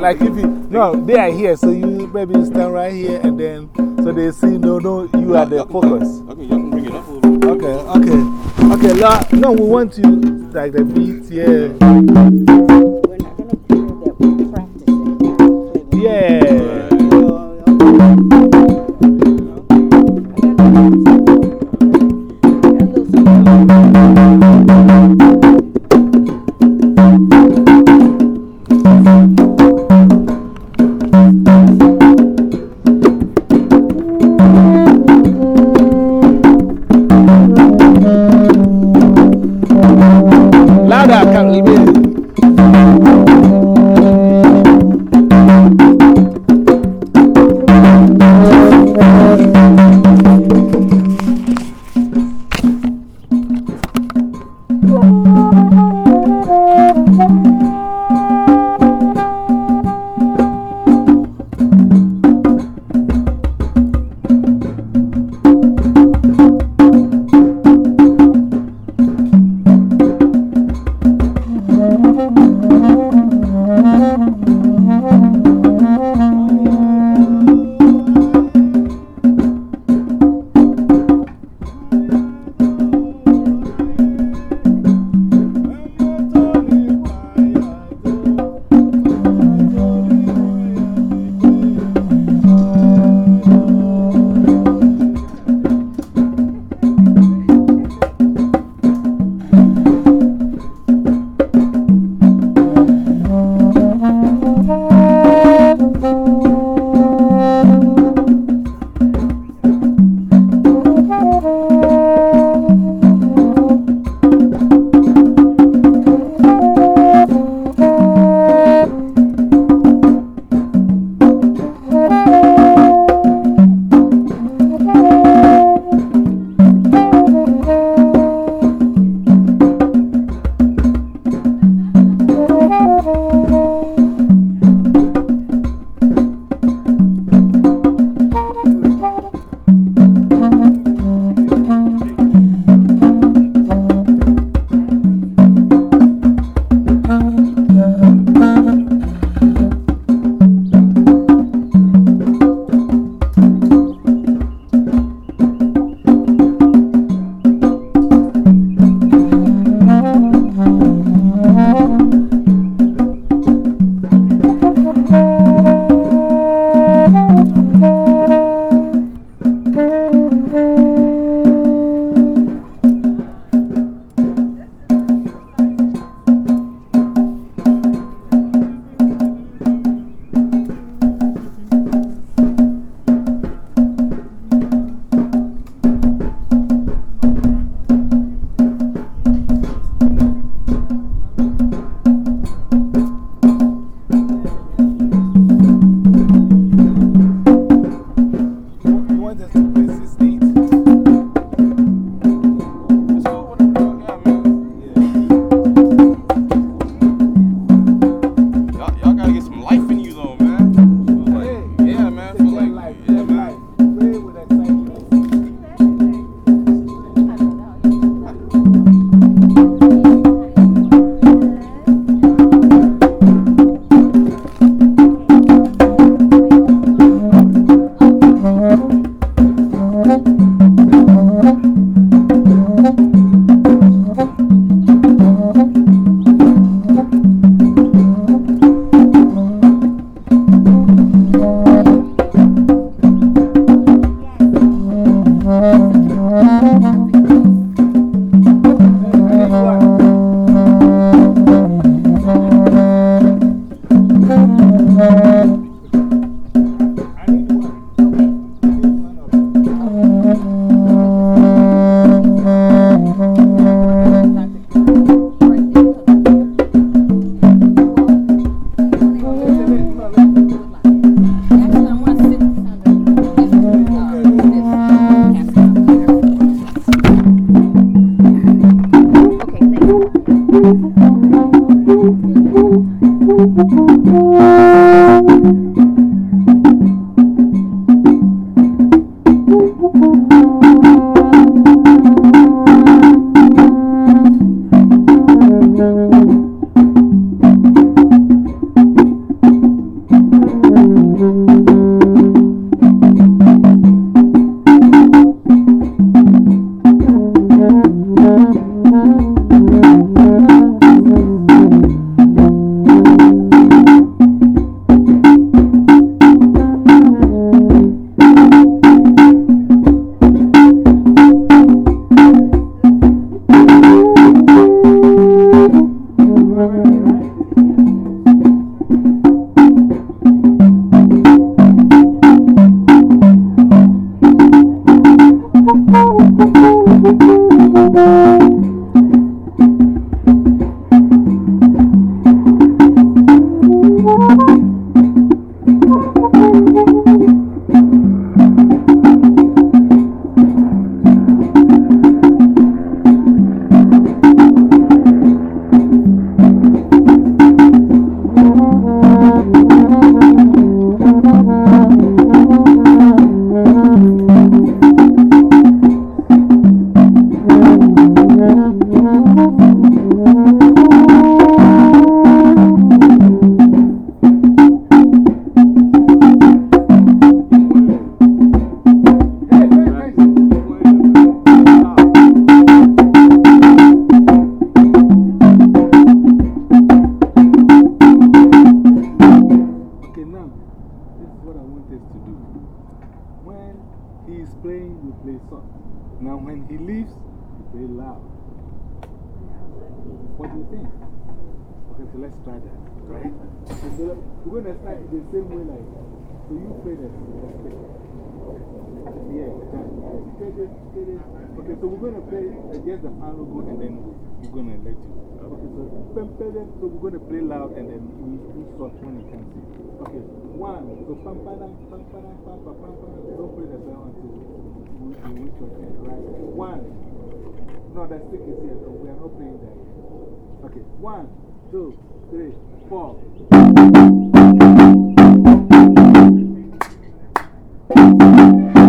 like, if you, no, they are here, so you maybe stand right here and then, so they see, no, no, you are the focus. Okay, y'all can bring it up bit. Okay, okay. Okay, la, no, we want you, like the beat, yeah. He is playing, you play soft. Now, when he leaves, you play loud. What do you think? Okay, so let's try that, right? So we're going to start the same way, like, that. so you play the the Yeah, Okay, so we're going to play just the final go and then we're going to let you. Okay, so, pam, so we're going to play loud and then we do soft when. Okay, one, so pam, pam, pam, pam, pam, pam, pam, pam, pam, don't play the song until we reach your turn, right? One, no, the stick is here, so we are not playing that. Okay, one, two, three, four. Oh man,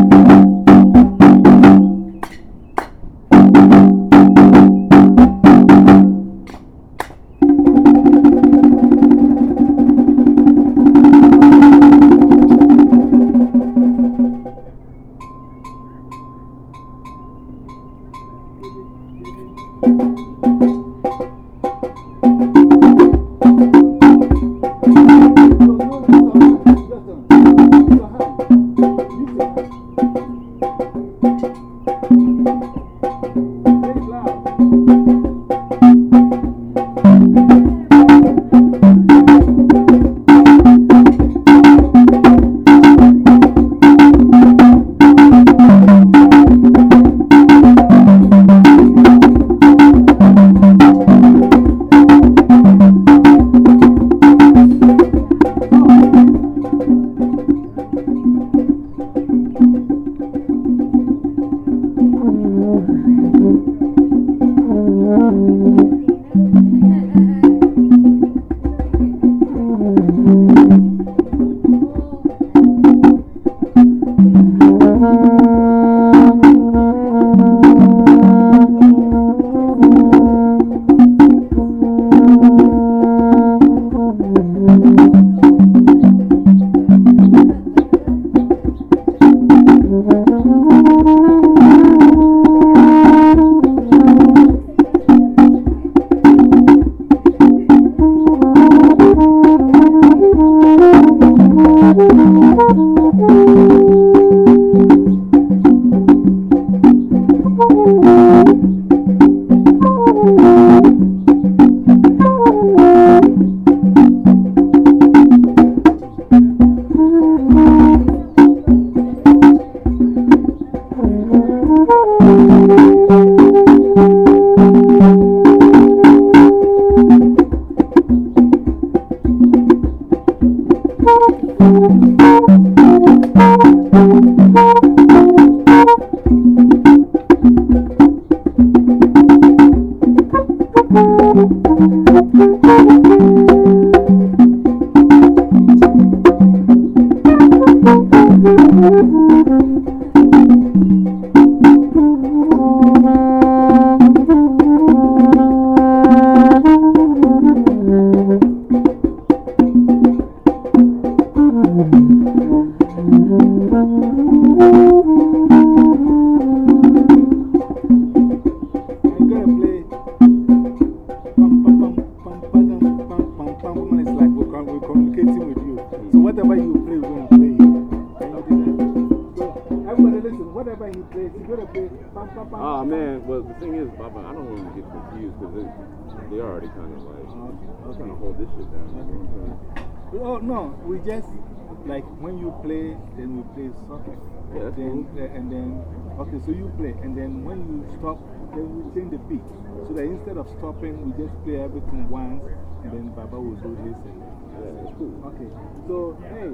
speak. So that instead of stopping, we just play everything once and then Baba will do his. Yeah, it's cool. Okay. So, hey,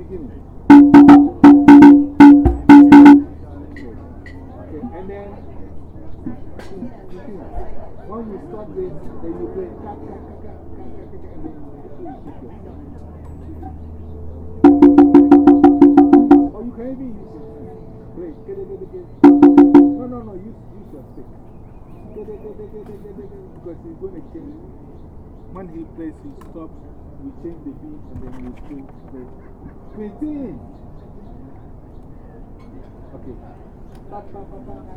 begin. Okay, and then when we stop this, then you play. And you can even use your stick. Play. No, no, no, use, use your stick because he's going to change. When he plays, he stops, we change the beat, and then we still play. Quentin! Okay. Pa, pa, pa,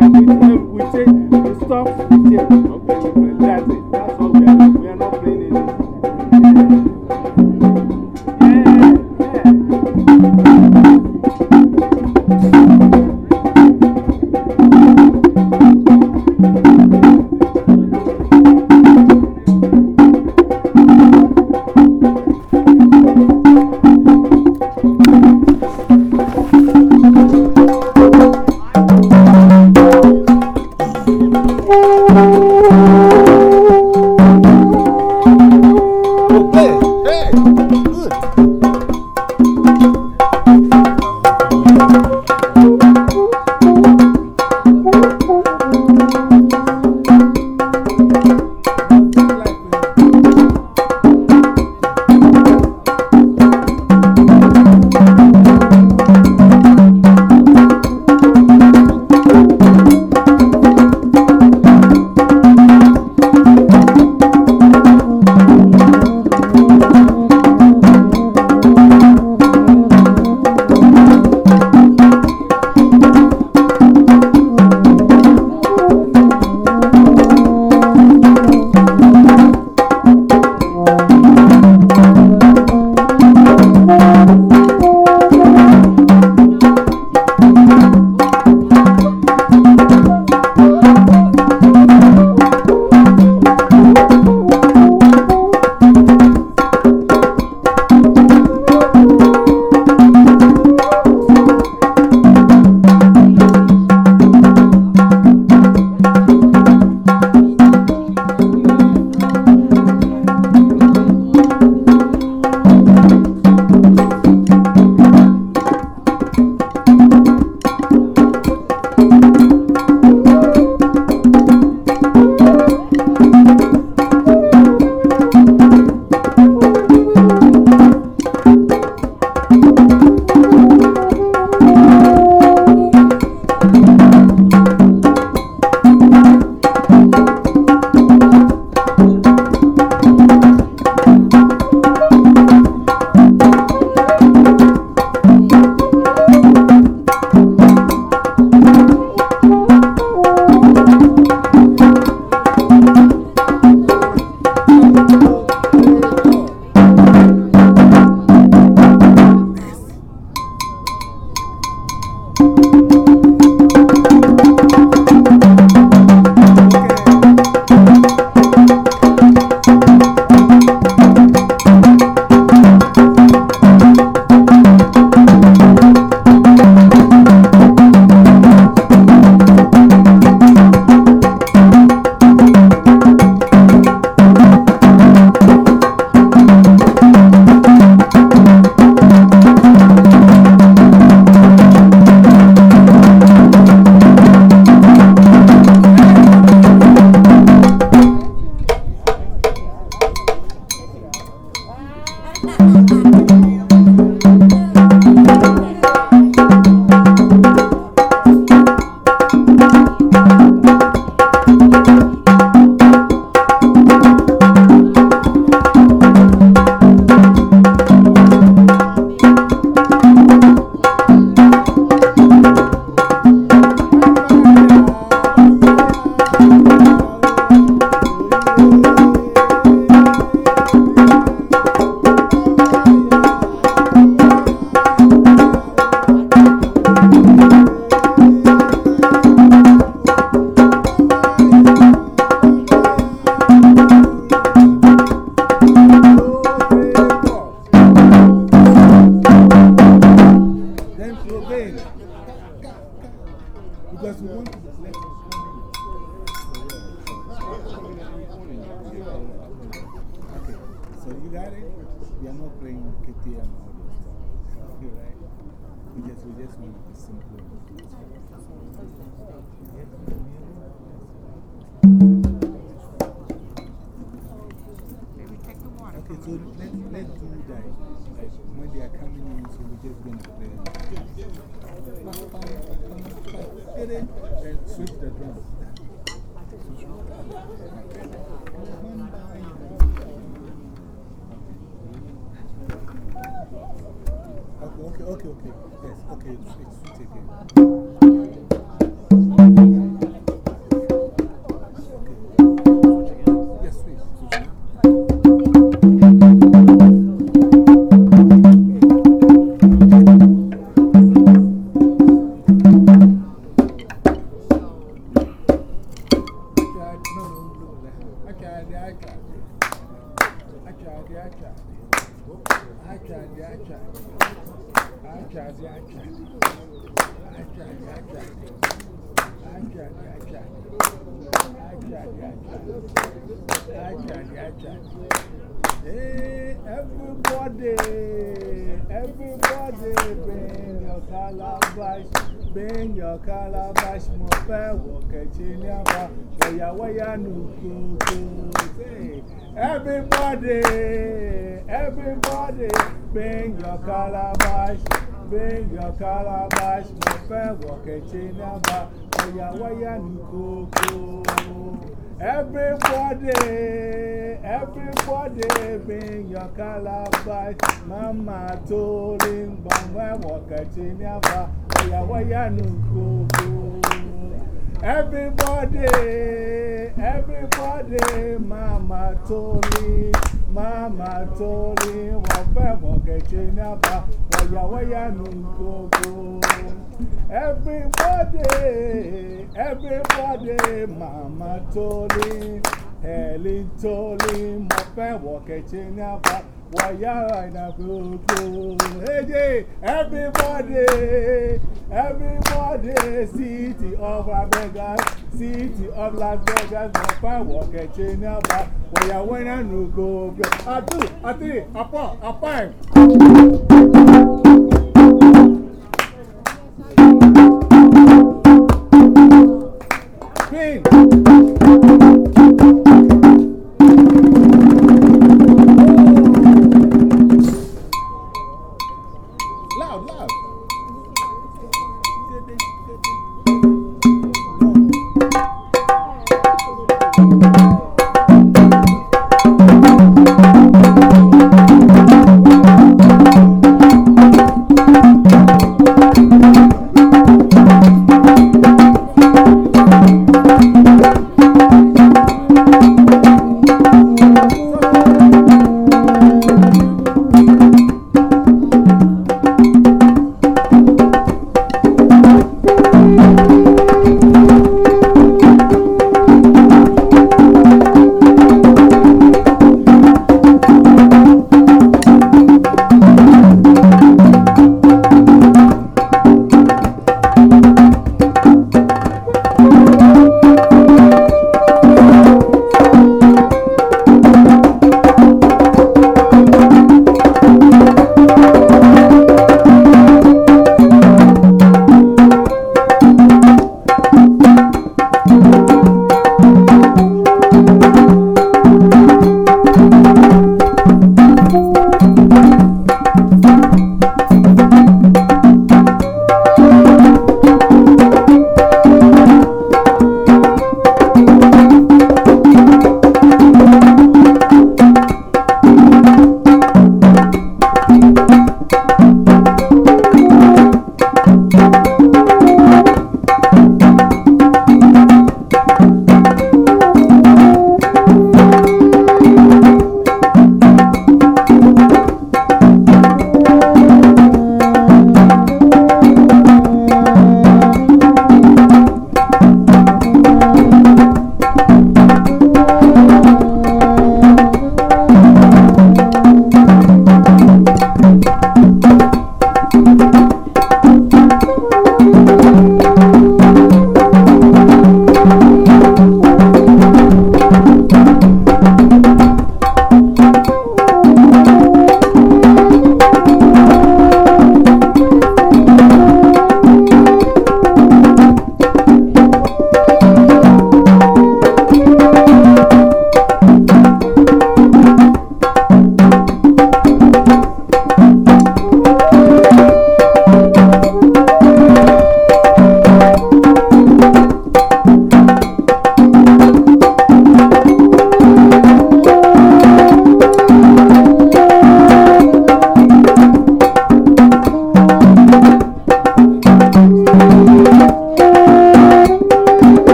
we help, we take, we stop, we take. Okay. That's it. when they are coming in, so we're just going to play. Get in and switch the drum. Okay, okay, okay. Yes, okay, it's, it's, again. Yesterday, city of Vegas, city of Las Vegas, my power can change now, but we are winning no go. A two, a three, a four, five. Queen.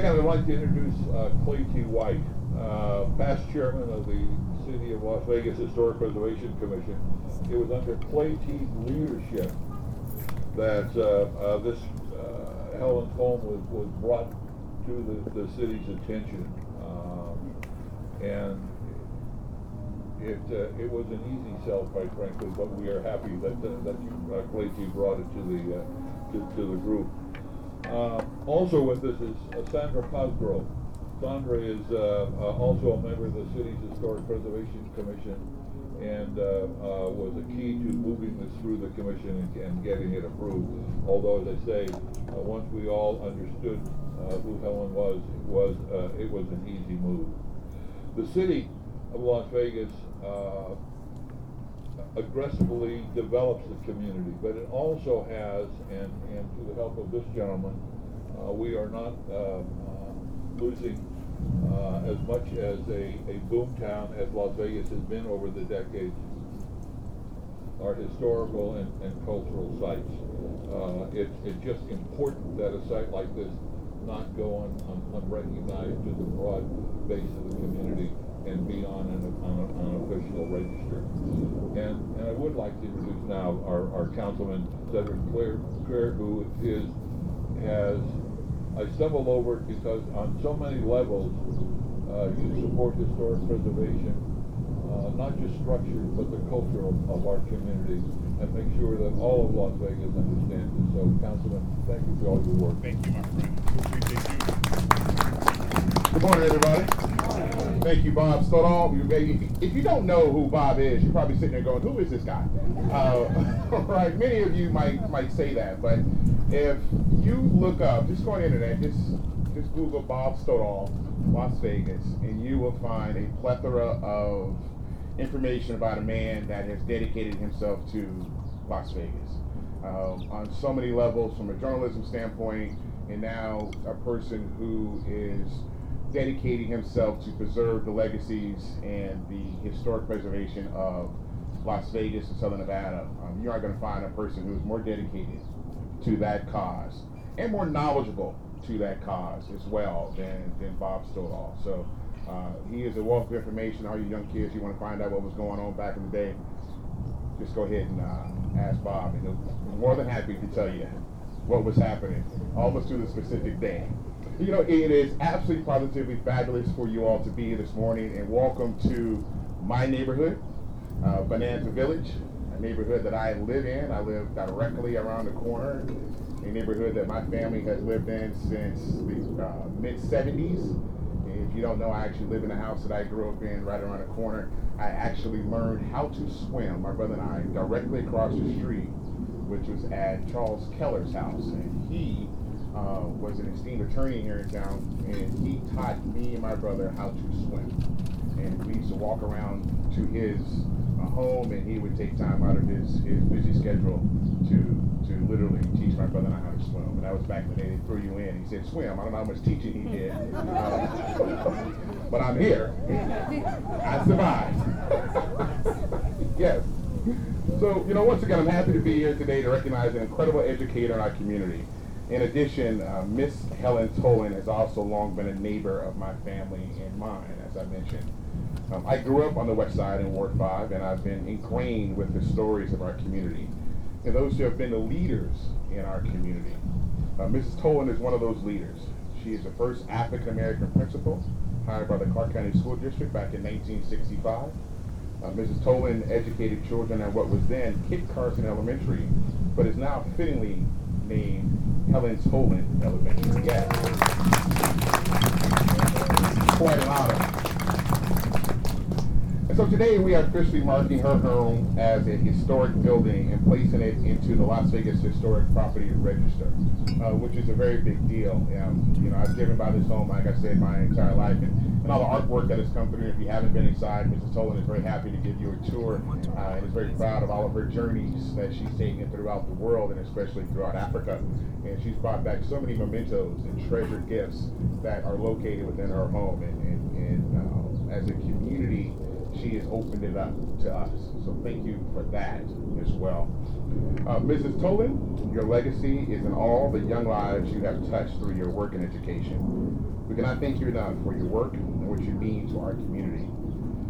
Second, I'd like to introduce uh, Clay T. White, uh, past chairman of the City of Las Vegas Historic Preservation Commission. It was under Clay T's leadership that uh, uh, this uh, Helen's home was, was brought to the, the city's attention. Um, and it, uh, it was an easy sell, quite frankly, but we are happy that, uh, that you, uh, Claytee brought it to the, uh, to, to the group. Uh, also with us is uh, Sandra Cosgrove. Sandra is, uh, uh, also a member of the city's Historic Preservation Commission and, was a key to moving this through the commission and, and getting it approved. Although, as I say, once we all understood, who Helen was, it was, it was an easy move. The city of Las Vegas, aggressively develops the community, but it also has, and, and to the help of this gentleman, uh, we are not, uh, uh, losing, uh, as much as a, a boom town as Las Vegas has been over the decades, our historical and, and cultural sites. Uh, it's, it's just important that a site like this not go un, un, unrecognized to the broad base of the community and be on an, on a, on an official register. And, and I would like to introduce now our, our councilman Cedric Crear, Crear, who is, has, I stumbled over it because on so many levels, uh, you support historic preservation, uh, not just structures, but the culture of, of our community, and make sure that all of Las Vegas understands it. So, Councilman, thank you for all your work. Thank you, my friend. Appreciate you. Good morning, everybody. Thank you, Bob Stoldal. If you don't know who Bob is, you're probably sitting there going, "Who is this guy?" Uh, right? Many of you might might say that, but if you look up, just go on the internet, just just Google Bob Stoldal, Las Vegas, and you will find a plethora of information about a man that has dedicated himself to Las Vegas um, on so many levels, from a journalism standpoint, and now a person who is dedicating himself to preserve the legacies and the historic preservation of Las Vegas and Southern Nevada. Um, you aren't going to find a person who is more dedicated to that cause and more knowledgeable to that cause as well than, than Bob Stoldal. So uh, he is a wealth of information. All you young kids, you want to find out what was going on back in the day, just go ahead and uh, ask Bob, and he'll be more than happy to tell you what was happening, almost to the specific day. You know, it is absolutely positively fabulous for you all to be here this morning, and welcome to my neighborhood, uh, Bonanza Village, a neighborhood that I live in. I live directly around the corner, a neighborhood that my family has lived in since the uh, mid 70s. If you don't know, I actually live in a house that I grew up in right around the corner. I actually learned how to swim, my brother and I, directly across the street, which was at Charles Keller's house. And he uh, was an esteemed attorney here in town, and he taught me and my brother how to swim. And we used to walk around to his uh, home, and he would take time out of his, his busy schedule to to literally teach my brother and I how to swim. And that was back when they threw you in. He said, swim. I don't know how much teaching he did. Uh, but I'm here. I survived. yes. So, you know, once again, I'm happy to be here today to recognize an incredible educator in our community. In addition, uh, Miss Helen Toland has also long been a neighbor of my family and mine, as I mentioned. Um, I grew up on the west side in Ward 5, and I've been ingrained with the stories of our community and those who have been the leaders in our community. Uh, Mrs. Toland is one of those leaders. She is the first African American principal hired by the Clark County School District back in 1965. Uh, Mrs. Toland educated children at what was then Kit Carson Elementary, but is now fittingly named Helen Toland Elementary. Quite an honor. And so today we are officially marking her home as a historic building and placing it into the Las Vegas Historic Property Register, uh, which is a very big deal. Um, you know, I've driven by this home, like I said, my entire life, and, all the artwork that has come through. If you haven't been inside, Mrs. Toland is very happy to give you a tour uh, and is very proud of all of her journeys that she's taken throughout the world and especially throughout Africa. And she's brought back so many mementos and treasured gifts that are located within her home. And, and, and uh, as a community, she has opened it up to us. So thank you for that as well. Uh, Mrs. Toland, your legacy is in all the young lives you have touched through your work and education. We cannot thank you enough for your work what you mean to our community.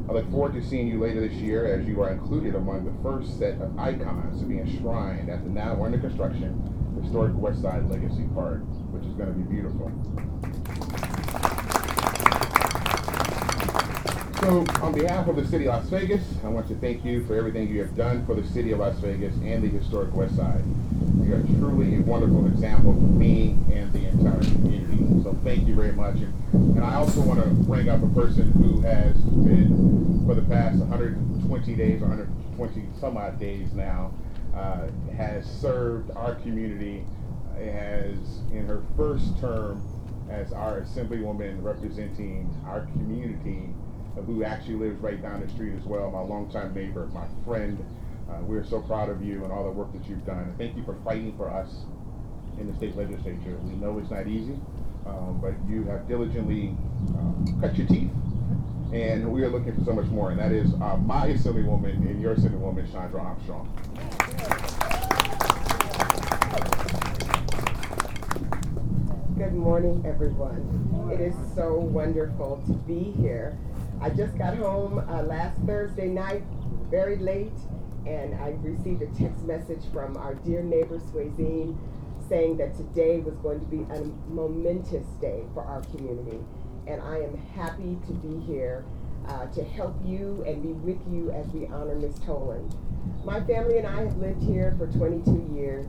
I look forward to seeing you later this year as you are included among the first set of icons to be enshrined at the now under construction historic West Side Legacy Park, which is going to be beautiful. So, on behalf of the City of Las Vegas, I want to thank you for everything you have done for the City of Las Vegas and the historic West Side. Are truly a wonderful example for me and the entire community. So, thank you very much. And, and I also want to bring up a person who has been, for the past 120 days, 120 some odd days now, uh, has served our community, has in her first term as our Assemblywoman representing our community who actually lives right down the street as well, my longtime neighbor, my friend. Uh, we're so proud of you and all the work that you've done. Thank you for fighting for us in the state legislature. We know it's not easy, um, but you have diligently um, cut your teeth. And we are looking for so much more, and that is uh, my Assemblywoman and your Assemblywoman, Shondra Armstrong. Good morning, everyone. It is so wonderful to be here I just got home uh, last Thursday night, very late, and I received a text message from our dear neighbor Swayzine saying that today was going to be a momentous day for our community. And I am happy to be here uh, to help you and be with you as we honor Miss Toland. My family and I have lived here for 22 years.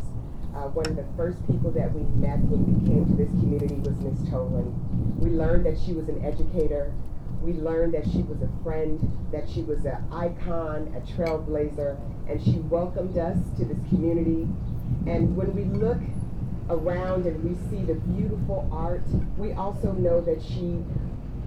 Uh, one of the first people that we met when we came to this community was Miss Toland. We learned that she was an educator, we learned that she was a friend, that she was an icon, a trailblazer, and she welcomed us to this community. And when we look around and we see the beautiful art, we also know that she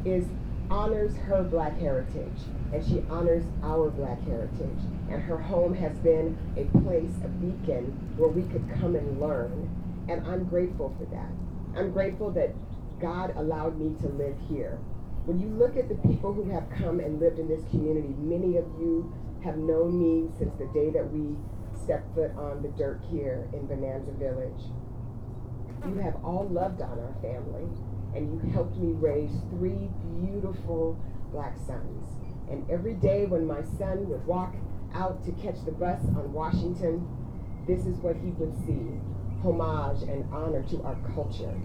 is honors her black heritage and she honors our black heritage. And her home has been a place, a beacon where we could come and learn. And I'm grateful for that. I'm grateful that God allowed me to live here. When you look at the people who have come and lived in this community, many of you have known me since the day that we stepped foot on the dirt here in Bonanza Village. You have all loved on our family, and you helped me raise three beautiful black sons. And every day when my son would walk out to catch the bus on Washington, this is what he would see homage and honor to our culture.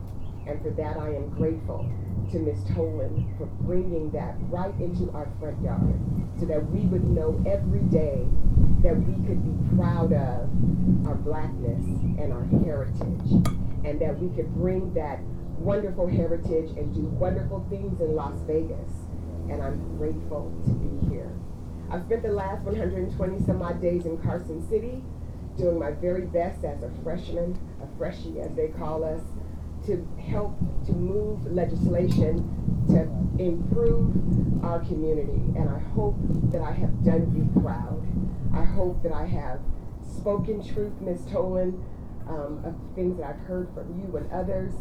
And for that, I am grateful to Ms. Toland for bringing that right into our front yard so that we would know every day that we could be proud of our blackness and our heritage and that we could bring that wonderful heritage and do wonderful things in Las Vegas. And I'm grateful to be here. I've spent the last 120 some odd days in Carson City doing my very best as a freshman, a freshie as they call us, to help to move legislation to improve our community. And I hope that I have done you proud. I hope that I have spoken truth, Ms. Toland, um, of things that I've heard from you and others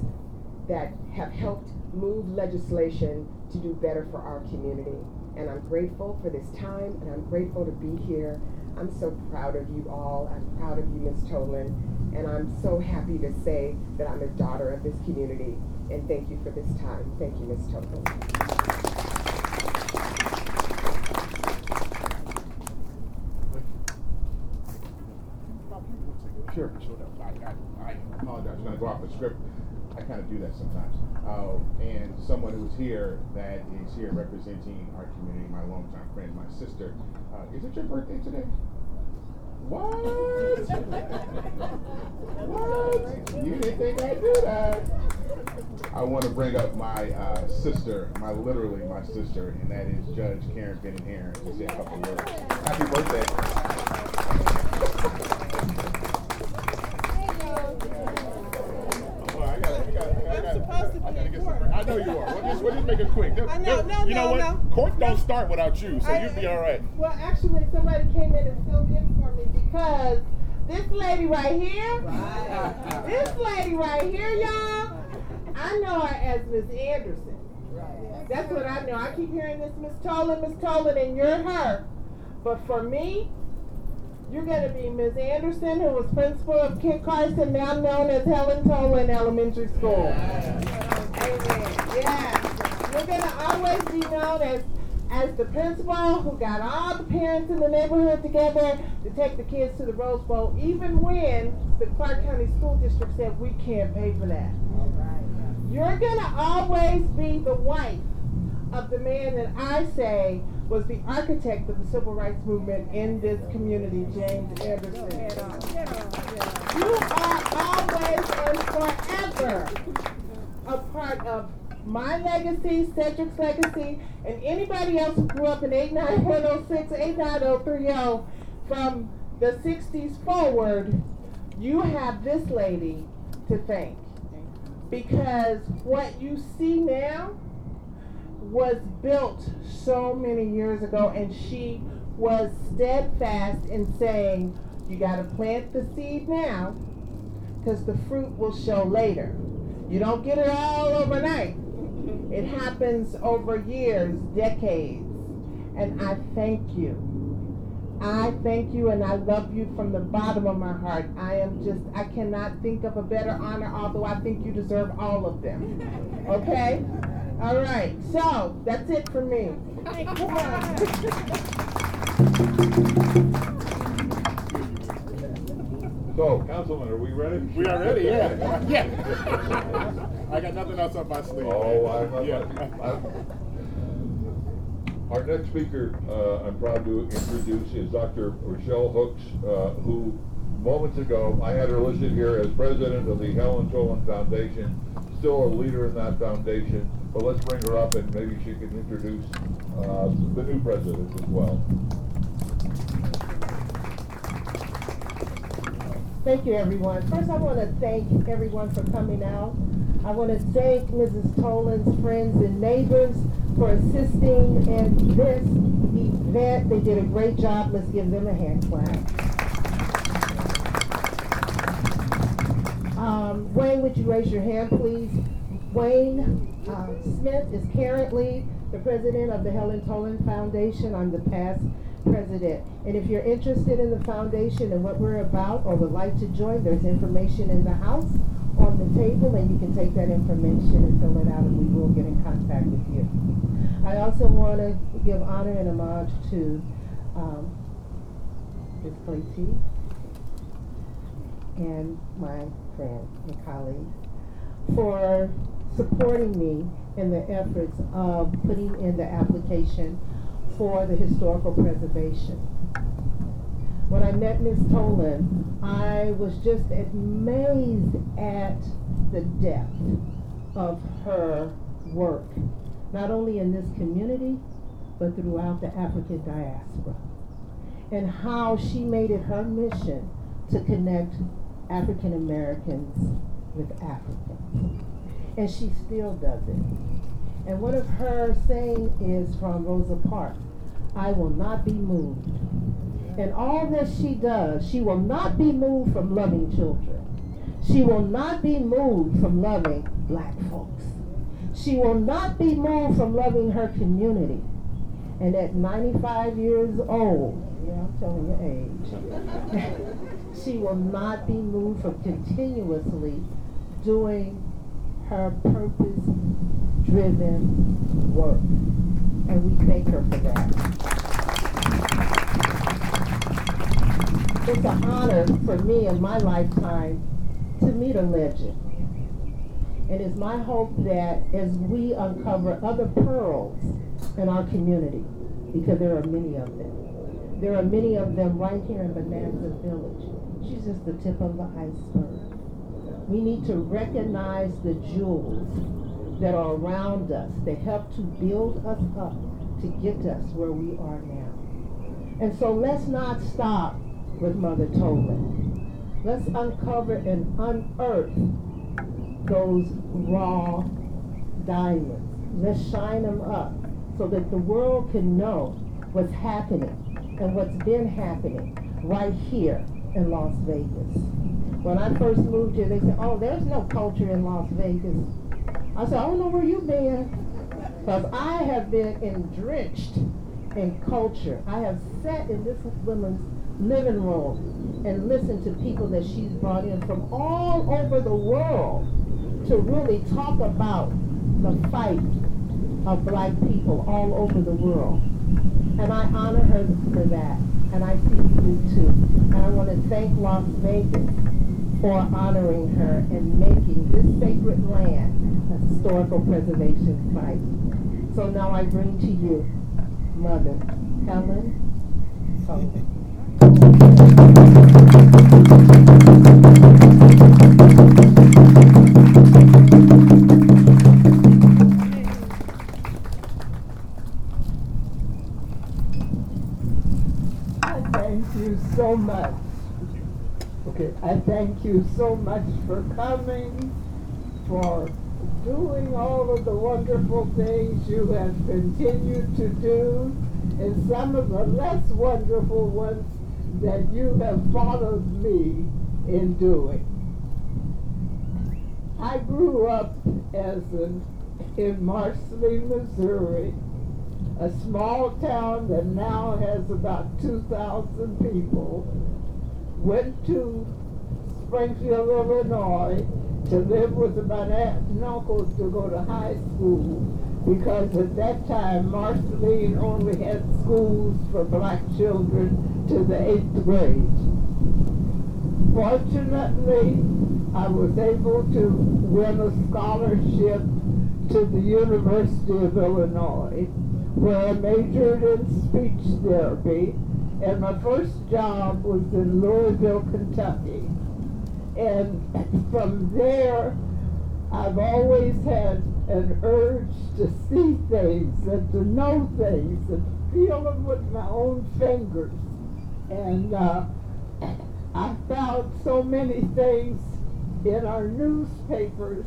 that have helped move legislation to do better for our community. And I'm grateful for this time, and I'm grateful to be here. I'm so proud of you all. I'm proud of you, Ms. Toland. And I'm so happy to say that I'm a daughter of this community. And thank you for this time. Thank you, Ms. Toland. Sure, sure. I, I, I apologize. I'm going to go off the script. I kind of do that sometimes. Uh, and someone who is here that is here representing our community, my longtime friend, my sister. Uh, is it your birthday today? What? what? You didn't think I'd do that? I want to bring up my uh, sister, my literally my sister, and that is Judge Karen Bennett Haron to say a couple words. Happy birthday. Oh, I gotta- I gotta- I gotta- supposed to I be gotta in get court. some- I know you are. We'll just, we'll just make it quick. There- I know, there- no, you know no, what? no. Court don't start without you, so I- you'd be uh, all right. Well, actually, somebody came in and filled in for me because this lady right here, this lady right here, y'all, I know her as Miss Anderson. That's what I know. I keep hearing this Miss Toland, Miss Toland, and you're her. But for me, you're going to be Miss Anderson, who was principal of Kit Carson, now known as Helen Toland Elementary School. Amen. Yeah. You're going to always be known as as the principal who got all the parents in the neighborhood together to take the kids to the Rose Bowl, even when the Clark County School District said we can't pay for that. You're going to always be the wife of the man that I say was the architect of the civil rights movement in this community, James Anderson. You are always and forever a part of my legacy, Cedric's legacy, and anybody else who grew up in 89106, 89030 from the 60s forward, you have this lady to thank. Because what you see now was built so many years ago, and she was steadfast in saying, You got to plant the seed now, because the fruit will show later. You don't get it all overnight. It happens over years, decades. And I thank you. I thank you and I love you from the bottom of my heart. I am just, I cannot think of a better honor, although I think you deserve all of them. Okay? All right. So, that's it for me. So, Councilman, are we ready? We are ready, yeah. yeah. I got nothing else up my sleeve. Oh, I'm, yeah. I'm, our next speaker, uh, I'm proud to introduce is Dr. Rochelle Hooks, uh, who moments ago, I had her listed here as president of the Helen Toland Foundation, still a leader in that foundation, but let's bring her up and maybe she can introduce uh, the new president as well. Thank you, everyone. First, I want to thank everyone for coming out. I want to thank Mrs. Toland's friends and neighbors for assisting in this event. They did a great job. Let's give them a hand clap. Um, Wayne, would you raise your hand, please? Wayne uh, Smith is currently the president of the Helen Toland Foundation. I'm the past president. And if you're interested in the foundation and what we're about or would like to join, there's information in the house on the table and you can take that information and fill it out and we will get in contact with you. I also want to give honor and homage to um, Ms. Clay T and my friend and colleague for supporting me in the efforts of putting in the application for the historical preservation. When I met Ms. Toland, I was just amazed at the depth of her work, not only in this community, but throughout the African diaspora, and how she made it her mission to connect African Americans with Africans. And she still does it. And one of her saying is from Rosa Parks, I will not be moved. And all that she does, she will not be moved from loving children. She will not be moved from loving black folks. She will not be moved from loving her community. And at 95 years old, yeah, I'm telling your age, she will not be moved from continuously doing her purpose driven work. And we thank her for that. It's an honor for me in my lifetime to meet a legend. And it's my hope that as we uncover other pearls in our community, because there are many of them, There are many of them right here in Bonanza Village. She's just the tip of the iceberg. We need to recognize the jewels that are around us that help to build us up to get us where we are now. And so let's not stop with Mother Toland. Let's uncover and unearth those raw diamonds. Let's shine them up so that the world can know what's happening and what's been happening right here in Las Vegas. When I first moved here, they said, oh, there's no culture in Las Vegas. I said, I don't know where you've been. Because I have been drenched in culture. I have sat in this woman's living room and listened to people that she's brought in from all over the world to really talk about the fight of black people all over the world. And I honor her for that. And I see you too. And I want to thank Las Vegas for honoring her and making this sacred land a historical preservation site. So now I bring to you Mother Helen Toland. I I thank you so much for coming, for doing all of the wonderful things you have continued to do, and some of the less wonderful ones that you have followed me in doing. I grew up as an, in Marceline, Missouri, a small town that now has about 2,000 people, went to Springfield, Illinois to live with my aunt and uncles to go to high school because at that time Marceline only had schools for black children to the eighth grade. Fortunately, I was able to win a scholarship to the University of Illinois where I majored in speech therapy, and my first job was in Louisville, Kentucky. And from there, I've always had an urge to see things and to know things and feel them with my own fingers. And uh, I found so many things in our newspapers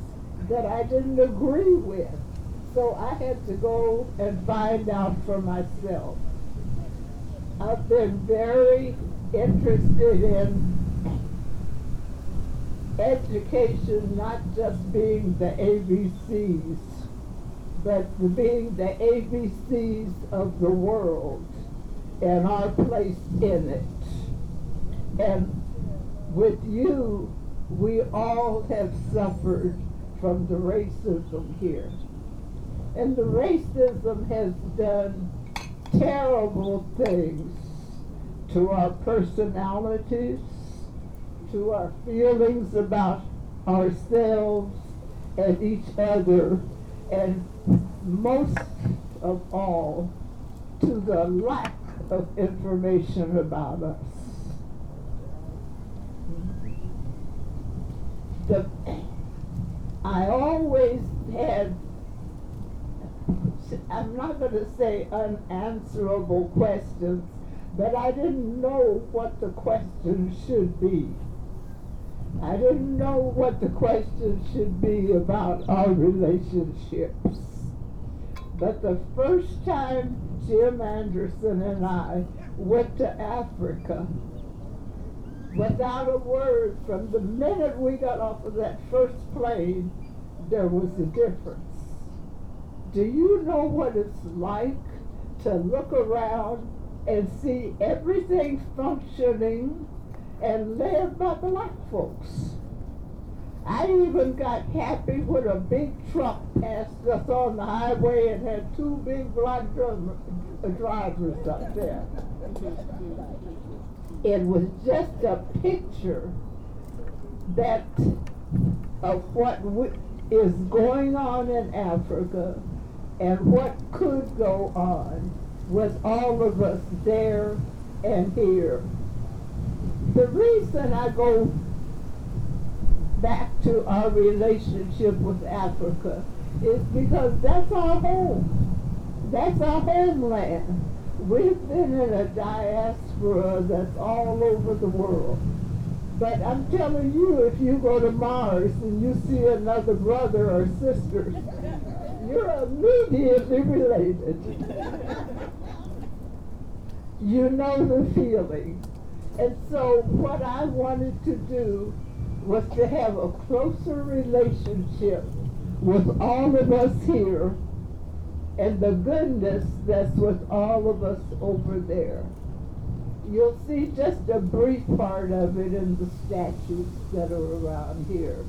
that I didn't agree with. So I had to go and find out for myself. I've been very interested in education not just being the ABCs, but being the ABCs of the world and our place in it. And with you, we all have suffered from the racism here. And the racism has done terrible things to our personalities, to our feelings about ourselves and each other, and most of all, to the lack of information about us. The, I always had I'm not going to say unanswerable questions, but I didn't know what the questions should be. I didn't know what the questions should be about our relationships. But the first time Jim Anderson and I went to Africa, without a word, from the minute we got off of that first plane, there was a difference. Do you know what it's like to look around and see everything functioning and led by the black folks? I even got happy when a big truck passed us on the highway and had two big black drivers up there. It was just a picture that of what is going on in Africa and what could go on with all of us there and here. The reason I go back to our relationship with Africa is because that's our home. That's our homeland. We've been in a diaspora that's all over the world. But I'm telling you, if you go to Mars and you see another brother or sister, you're immediately related. you know the feeling. And so what I wanted to do was to have a closer relationship with all of us here and the goodness that's with all of us over there. You'll see just a brief part of it in the statues that are around here.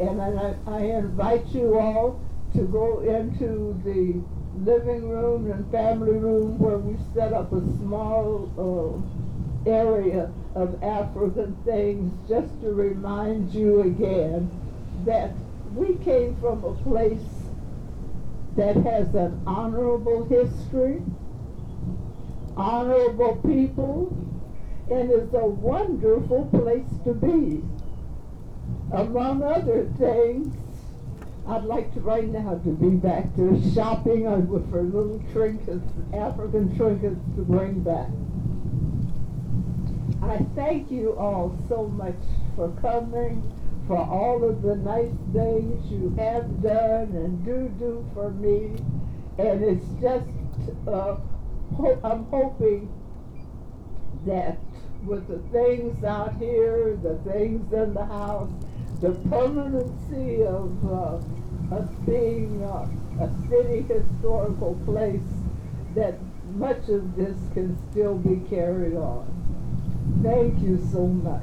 And I, I invite you all to go into the living room and family room where we set up a small uh, area of African things just to remind you again that we came from a place that has an honorable history, honorable people, and is a wonderful place to be. Among other things, I'd like to right now to be back to shopping for little trinkets, African trinkets to bring back. I thank you all so much for coming, for all of the nice things you have done and do do for me. And it's just, uh, ho- I'm hoping that with the things out here, the things in the house, the permanency of uh, us being uh, a city historical place, that much of this can still be carried on. Thank you so much.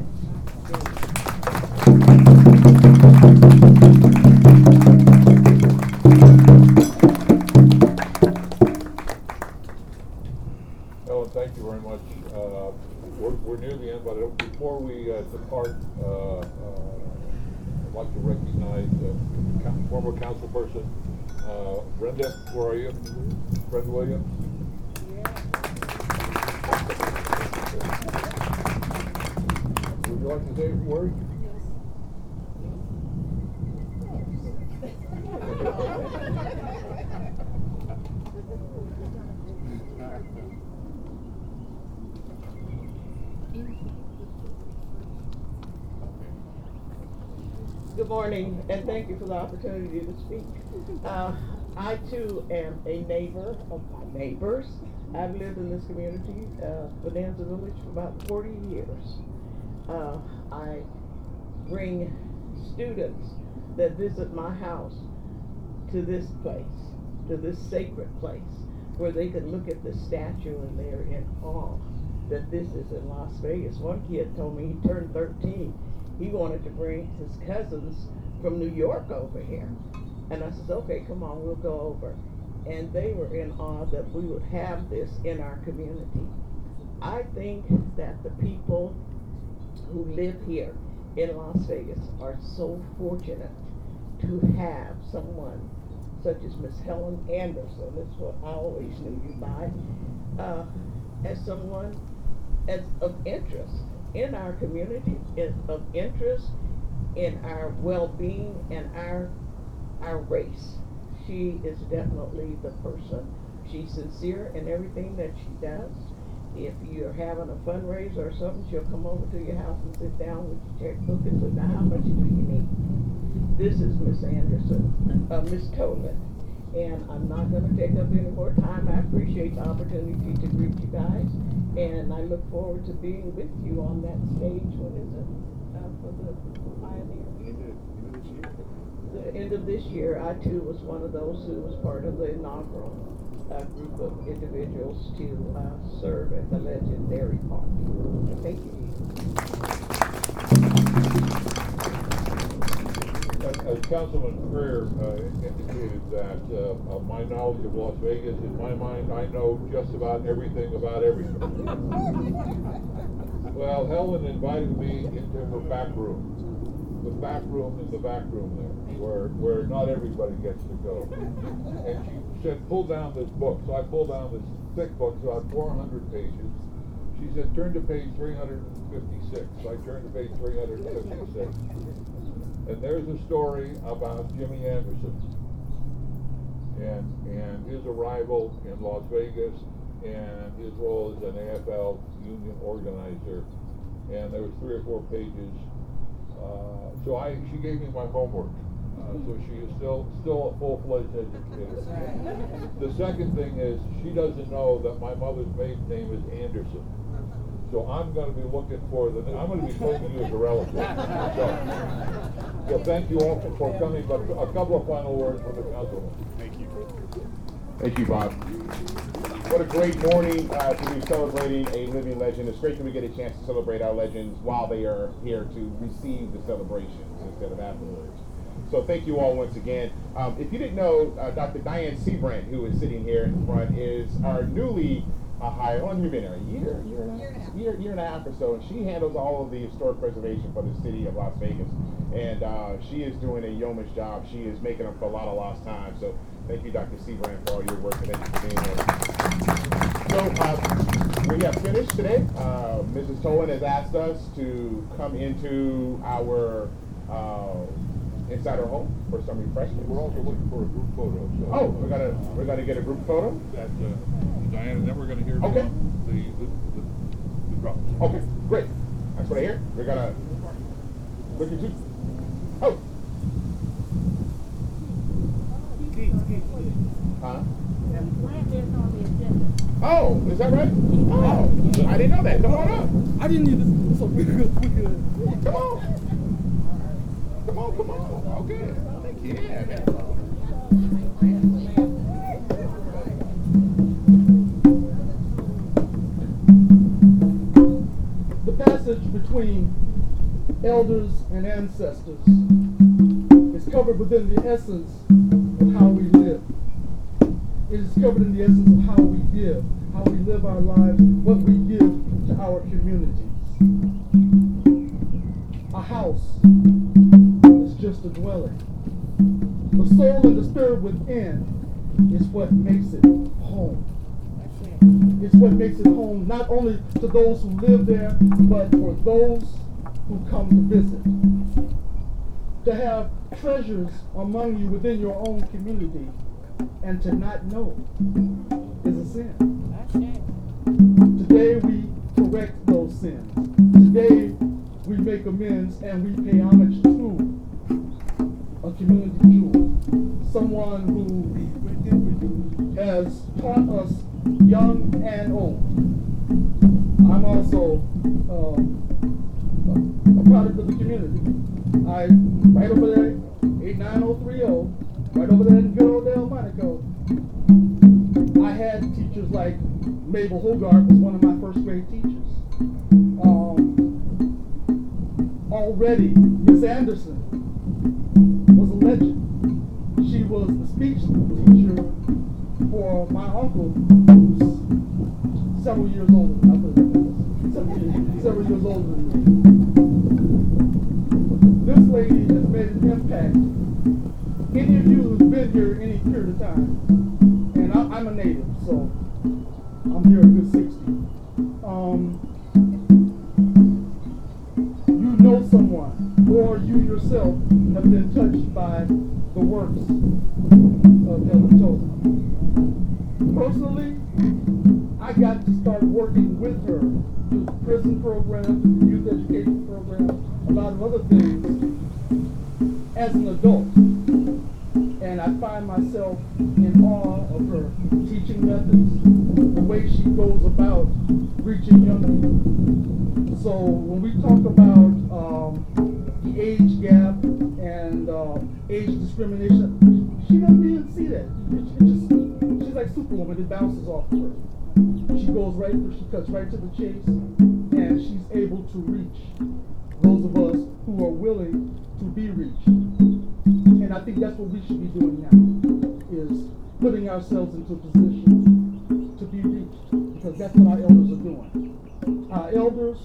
Ellen, thank you very much. Uh, we're, we're near the end, but before we uh, depart, uh, uh, I'd like to recognize uh, former councilperson uh, Brenda. Where are you? Brenda Williams. Would to word? Good morning, and thank you for the opportunity to speak. Uh, I too am a neighbor of my neighbors. I've lived in this community, uh, Bonanza Village, for about 40 years. Uh, I bring students that visit my house to this place, to this sacred place, where they can look at the statue and they're in awe that this is in Las Vegas. One kid told me he turned 13 he wanted to bring his cousins from New York over here. And I said, okay, come on, we'll go over. And they were in awe that we would have this in our community. I think that the people who live here in Las Vegas are so fortunate to have someone such as Miss Helen Anderson, that's what I always knew you by, uh, as someone as of interest in our community, is of interest in our well-being and our our race. She is definitely the person. She's sincere in everything that she does. If you're having a fundraiser or something, she'll come over to your house and sit down with your checkbook and say, now how much do you need? This is Miss Anderson, uh, Miss Toland. And I'm not gonna take up any more time. I appreciate the opportunity to greet you guys. And I look forward to being with you on that stage, what is it, uh, for the Pioneer? The end of this year, I too was one of those who was part of the inaugural, uh, group of individuals to, uh, serve at the legendary park. Thank you. As as Councilman Crear uh, indicated that uh, of my knowledge of Las Vegas, in my mind, I know just about everything about everything. Well, Helen invited me into her back room, the back room in the back room there, where, where not everybody gets to go. And she said, pull down this book. So I pulled down this thick book, it's about four hundred pages. She said, turn to page three hundred and fifty-six. So I turned to page three hundred and fifty-six. And there's a story about Jimmy Anderson and, and his arrival in Las Vegas and his role as an AFL union organizer. And there was three or four pages. Uh, so I, she gave me my homework. Uh, so she is still, still a full-fledged educator. The second thing is, she doesn't know that my mother's maiden name is Anderson. So I'm gonna be looking for the, I'm gonna be claiming you as a relative. So, so thank you all for- for coming, but a couple of final words from the councilman. Thank you. Thank you, Bob. What a great morning uh, to be celebrating a living legend. It's great that we get a chance to celebrate our legends while they are here to receive the celebrations instead of afterwards. So thank you all once again. Um, if you didn't know, uh, Dr. Diane Siebrandt, who is sitting here in front, is our newly uh, hired, how long have you been here? A year, year and a half? Year, year and a half or so. And she handles all of the historic preservation for the city of Las Vegas. And uh, she is doing a yeoman's job. She is making up for a lot of lost time. So thank you, Dr. Siebrandt, for all your work and thank you for being here. So uh, we have finished today. Uh, Mrs. Toland has asked us to come into our uh, inside our home for some refreshments. We're also looking for a group photo, so. Oh, we're gonna we're gonna get a group photo. That, uh, Diane, and then we're gonna hear from Okay. the, the, the, the drums. Okay, great. That's what I hear. We're gonna look into. Oh. Huh? Oh, is that right? Oh, I didn't know that. Come on up. I didn't need this. So we good. We good. Come on. Come on, come on. Okay. Yeah, man. The passage between elders and ancestors is covered within the essence of how we live. It is covered in the essence of how we give, how we live our lives, what we give to our communities. A house just a dwelling. The soul and the spirit within is what makes it home. It's what makes it home not only to those who live there, but for those who come to visit. To have treasures among you within your own community and to not know is a sin. Today we correct those sins. Today we make amends and we pay homage to a community jewel. Someone who has taught us young and old. I'm also uh, a product of the community. I, right over there, 89030, right over there in good old Delmonico, I had teachers like Mabel Hoggard was one of my first grade teachers. Um, already, Miss Anderson She was the speech teacher for my uncle, who's several years older than I. Several years, older than me. This lady has made an impact. Any of you who's been here any period of time, and I, I'm a native, so I'm here a good 60. Um, you know someone, or you yourself have been touched by the works of Ellen Tozer. Personally, I got to start working with her through prison programs, youth education programs, a lot of other things as an adult. And I find myself in awe of her teaching methods, the way she goes about reaching young people. So when we talk about um, the age age discrimination, she doesn't even see that. It, it just, she's like Superwoman, it bounces off of her. She goes right through, she cuts right to the chase, and she's able to reach those of us who are willing to be reached. And I think that's what we should be doing now, is putting ourselves into a position to be reached, because that's what our elders are doing. Our elders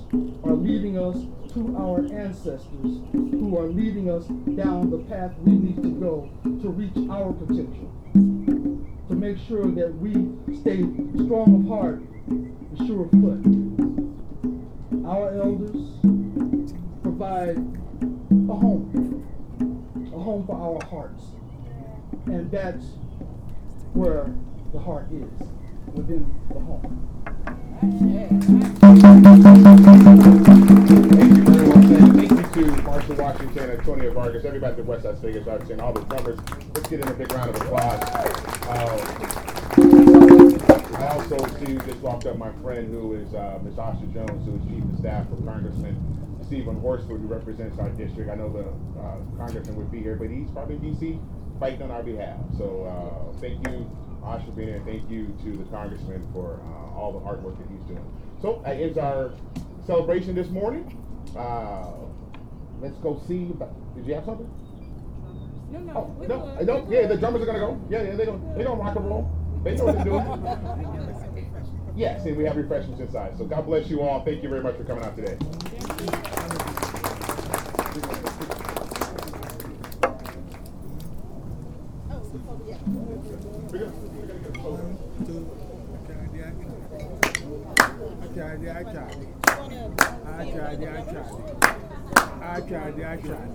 are leading us to our ancestors who are leading us down the path we need to go to reach our potential. To make sure that we stay strong of heart and sure of foot. our elders provide a home, a home for our hearts. And that's where the heart is, within the home. Thank Washington, Antonio Vargas, everybody at the West Las Vegas Arts and all the drummers. Let's get in a big round of applause. Uh, I also see just walked up my friend who is uh, Ms. Asha Jones, who is Chief of Staff for Congressman Steven Horsford, who represents our district. I know the uh, Congressman would be here, but he's probably in D.C. fighting on our behalf. So uh, thank you, Asha, for being here. Thank you to the Congressman for uh, all the hard work that he's doing. So that ends our celebration this morning. Uh, let's go see. Did you have something? No, no, Oh, we're no, good. no, yeah, the drummers are gonna go. Yeah, yeah, they're gonna, they're gonna rock and roll. They know what they're doing. Yes, and we have refreshments inside. So God bless you all. Thank you very much for coming out today. I tried it, I tried it. I tried it, I tried it. I tried it,